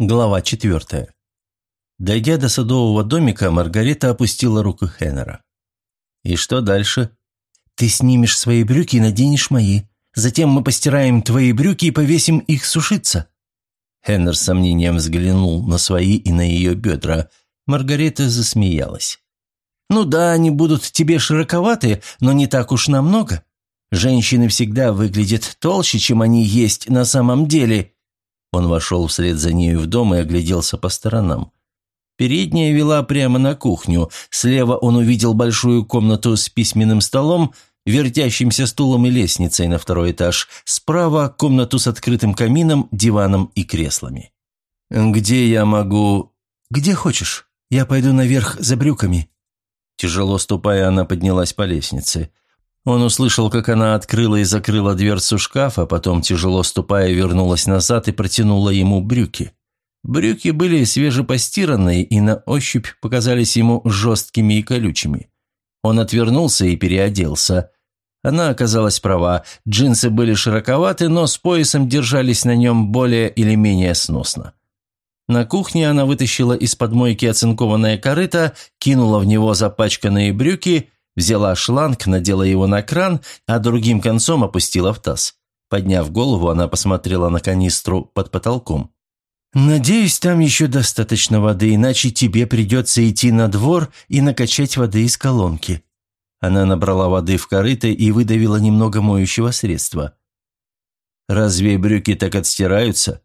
Глава четвертая. Дойдя до садового домика, Маргарита опустила руку Хеннера. «И что дальше?» «Ты снимешь свои брюки и наденешь мои. Затем мы постираем твои брюки и повесим их сушиться». Хеннер с сомнением взглянул на свои и на ее бедра. Маргарита засмеялась. «Ну да, они будут тебе широковаты, но не так уж намного. Женщины всегда выглядят толще, чем они есть на самом деле», он вошел вслед за нею в дом и огляделся по сторонам. Передняя вела прямо на кухню. Слева он увидел большую комнату с письменным столом, вертящимся стулом и лестницей на второй этаж. Справа – комнату с открытым камином, диваном и креслами. «Где я могу...» «Где хочешь. Я пойду наверх за брюками». Тяжело ступая, она поднялась по лестнице. Он услышал, как она открыла и закрыла дверцу шкафа, потом, тяжело ступая, вернулась назад и протянула ему брюки. Брюки были свежепостиранные и на ощупь показались ему жесткими и колючими. Он отвернулся и переоделся. Она оказалась права, джинсы были широковаты, но с поясом держались на нем более или менее сносно. На кухне она вытащила из-под мойки оцинкованное корыто, кинула в него запачканные брюки – Взяла шланг, надела его на кран, а другим концом опустила в таз. Подняв голову, она посмотрела на канистру под потолком. «Надеюсь, там еще достаточно воды, иначе тебе придется идти на двор и накачать воды из колонки». Она набрала воды в корыто и выдавила немного моющего средства. «Разве брюки так отстираются?»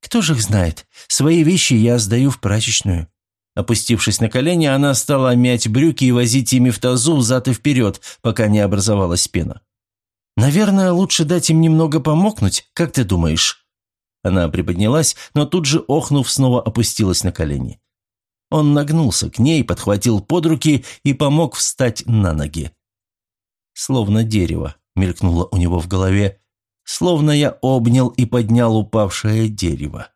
«Кто же их знает? Свои вещи я сдаю в прачечную». Опустившись на колени, она стала мять брюки и возить ими в тазу взад и вперед, пока не образовалась пена. «Наверное, лучше дать им немного помокнуть, как ты думаешь?» Она приподнялась, но тут же, охнув, снова опустилась на колени. Он нагнулся к ней, подхватил под руки и помог встать на ноги. «Словно дерево», — мелькнуло у него в голове, «словно я обнял и поднял упавшее дерево».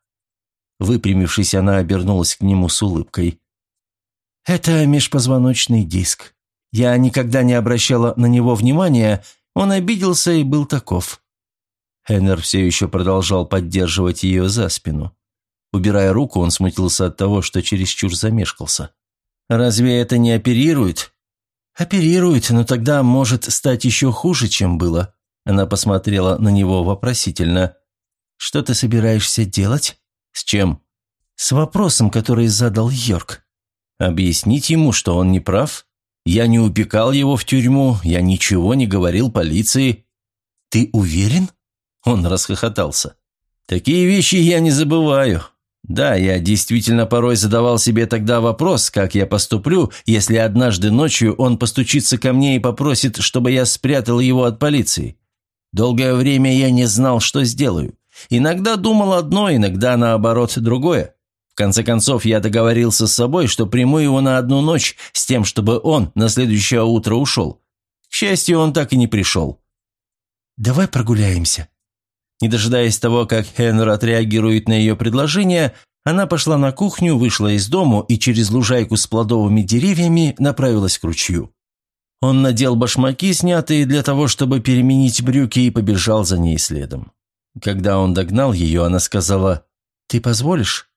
Выпрямившись, она обернулась к нему с улыбкой. «Это межпозвоночный диск. Я никогда не обращала на него внимания, он обиделся и был таков». Хеннер все еще продолжал поддерживать ее за спину. Убирая руку, он смутился от того, что чересчур замешкался. «Разве это не оперирует?» «Оперирует, но тогда может стать еще хуже, чем было». Она посмотрела на него вопросительно. «Что ты собираешься делать?» «С чем?» «С вопросом, который задал Йорк. Объяснить ему, что он не прав? Я не упекал его в тюрьму, я ничего не говорил полиции». «Ты уверен?» Он расхохотался. «Такие вещи я не забываю. Да, я действительно порой задавал себе тогда вопрос, как я поступлю, если однажды ночью он постучится ко мне и попросит, чтобы я спрятал его от полиции. Долгое время я не знал, что сделаю. Иногда думал одно, иногда наоборот другое. В конце концов, я договорился с собой, что приму его на одну ночь с тем, чтобы он на следующее утро ушел. К счастью, он так и не пришел. «Давай прогуляемся». Не дожидаясь того, как Хеннер отреагирует на ее предложение, она пошла на кухню, вышла из дому и через лужайку с плодовыми деревьями направилась к ручью. Он надел башмаки, снятые для того, чтобы переменить брюки, и побежал за ней следом. Когда он догнал ее, она сказала «Ты позволишь?»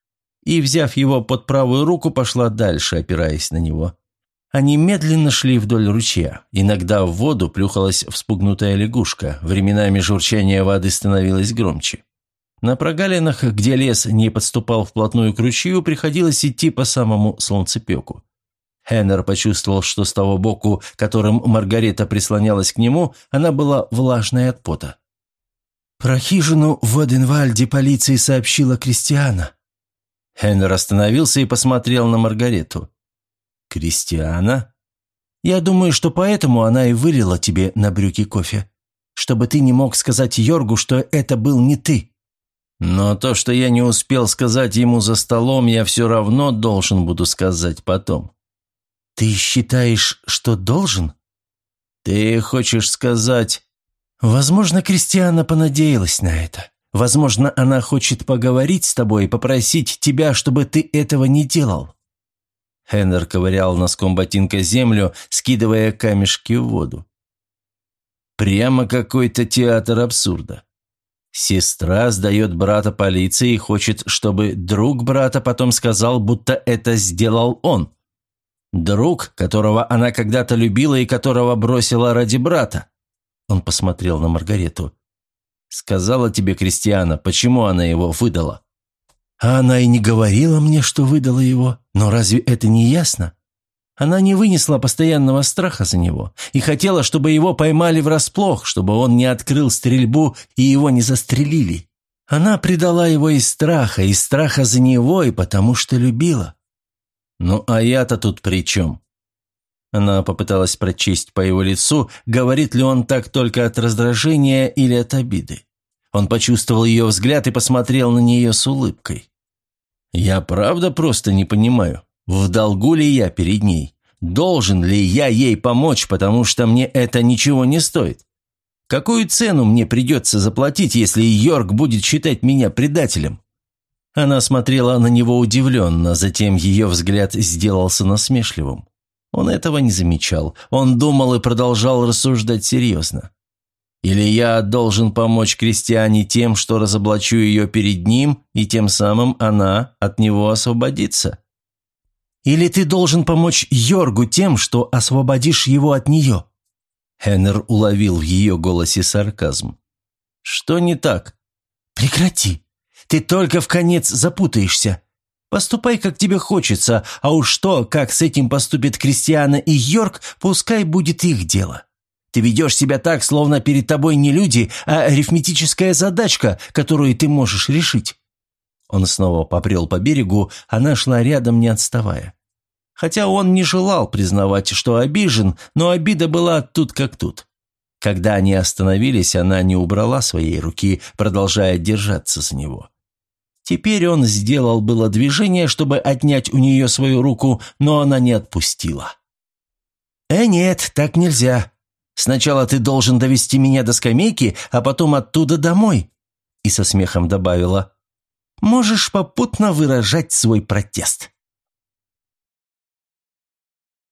и, взяв его под правую руку, пошла дальше, опираясь на него. Они медленно шли вдоль ручья. Иногда в воду плюхалась вспугнутая лягушка, временами журчание воды становилось громче. На прогалинах, где лес не подступал вплотную к ручью, приходилось идти по самому солнцепеку. Хеннер почувствовал, что с того боку, которым Маргарета прислонялась к нему, она была влажной от пота. Про хижину в Оденвальде полиции сообщила Кристиана. Хеннер остановился и посмотрел на Маргарету. «Кристиана?» «Я думаю, что поэтому она и вылила тебе на брюки кофе. Чтобы ты не мог сказать Йоргу, что это был не ты». «Но то, что я не успел сказать ему за столом, я все равно должен буду сказать потом». «Ты считаешь, что должен?» «Ты хочешь сказать...» Возможно, Кристиана понадеялась на это. Возможно, она хочет поговорить с тобой и попросить тебя, чтобы ты этого не делал». Хеннер ковырял носком ботинка землю, скидывая камешки в воду. «Прямо какой-то театр абсурда. Сестра сдает брата полиции и хочет, чтобы друг брата потом сказал, будто это сделал он. Друг, которого она когда-то любила и которого бросила ради брата. Он посмотрел на Маргарету. «Сказала тебе Кристиана, почему она его выдала?» «А она и не говорила мне, что выдала его. Но разве это не ясно? Она не вынесла постоянного страха за него и хотела, чтобы его поймали врасплох, чтобы он не открыл стрельбу и его не застрелили. Она предала его из страха, из страха за него и потому что любила. Ну а я-то тут при чем? Она попыталась прочесть по его лицу, говорит ли он так только от раздражения или от обиды. Он почувствовал ее взгляд и посмотрел на нее с улыбкой. «Я правда просто не понимаю, в долгу ли я перед ней? Должен ли я ей помочь, потому что мне это ничего не стоит? Какую цену мне придется заплатить, если Йорк будет считать меня предателем?» Она смотрела на него удивленно, затем ее взгляд сделался насмешливым. Он этого не замечал. Он думал и продолжал рассуждать серьезно. Или я должен помочь крестьяне тем, что разоблачу ее перед ним, и тем самым она от него освободится? Или ты должен помочь Йоргу тем, что освободишь его от нее?» Хеннер уловил в ее голосе сарказм. «Что не так?» «Прекрати. Ты только в конец запутаешься. Поступай, как тебе хочется, а уж то, как с этим поступят Кристиана и Йорк, пускай будет их дело. Ты ведешь себя так, словно перед тобой не люди, а арифметическая задачка, которую ты можешь решить. Он снова попрел по берегу, она шла рядом, не отставая. Хотя он не желал признавать, что обижен, но обида была тут как тут. Когда они остановились, она не убрала своей руки, продолжая держаться за него. Теперь он сделал было движение, чтобы отнять у нее свою руку, но она не отпустила. «Э, нет, так нельзя. Сначала ты должен довести меня до скамейки, а потом оттуда домой», и со смехом добавила – можешь попутно выражать свой протест.